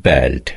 belt.